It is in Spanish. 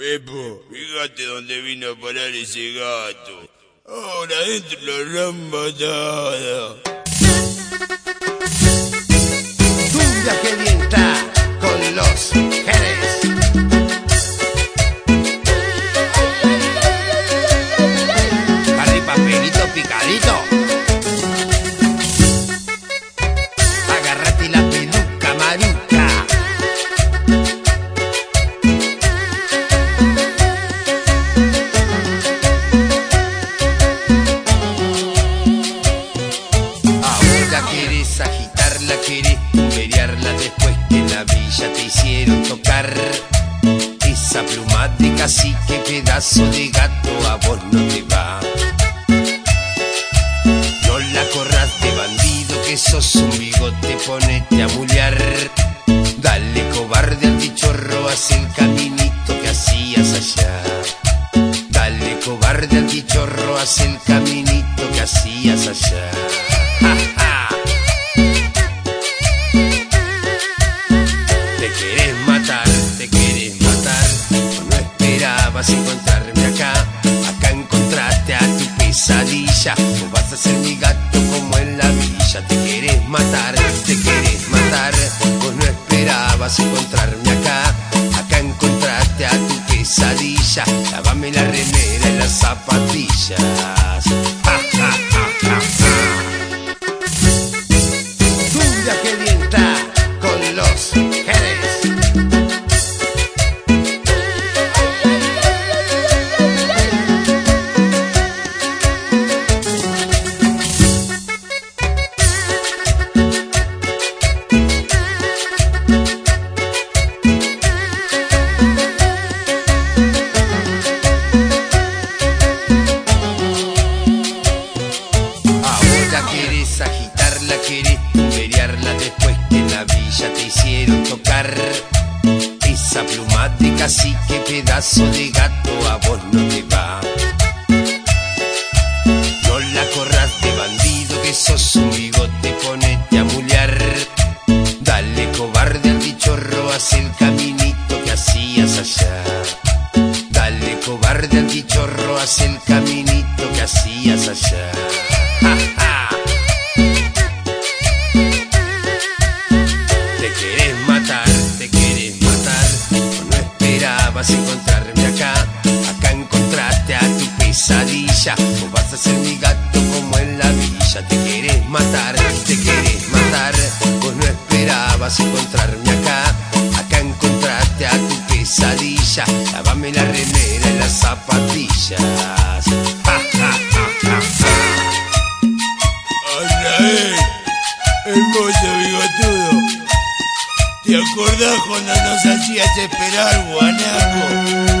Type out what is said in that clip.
Pepo, fíjate dónde vino a parar ese gato. Ahora dentro la rambatada. Cumbia que bien con los Jerez. Agitarla, quieres tumberearla después que en la villa te hicieron tocar. Esa pluma de cacique, pedazo de gato, a vos no te va. No la corras de bandido, que sos un bigote, ponete a mulear. Dale cobarde al bichorro, haz el caminito que hacías allá. Dale cobarde al bichorro, haz el caminito que hacías allá. Ja, ja. Pesadilla. Tú vas a ser mi gato como en la villa. Te querés matar, te querés matar. Vos no esperabas encontrarme acá. Acá encontraste a tu pesadilla. Lávame la remera y las zapatillas. Cacique, pedazo de gato, a vos no te va. No la corras de bandido, que sos un bigote, ponete a mulear. Dale cobarde al bichorro, haz el caminito que hacías allá. Dale cobarde al bichorro, haz el caminito que hacías allá. Ja, ja. Te querés esperabas encontrarme acá. Acá encontraste a tu pesadilla. Vos vas a ser mi gato como en la villa. Te querés matar, te querés matar. Vos no esperabas encontrarme acá. Acá encontraste a tu pesadilla. Lávame la remera y las zapatillas. Ja, ja, ja, hermoso bigotudo. ¿Te acordás cuando nos hacías esperar, guanaco?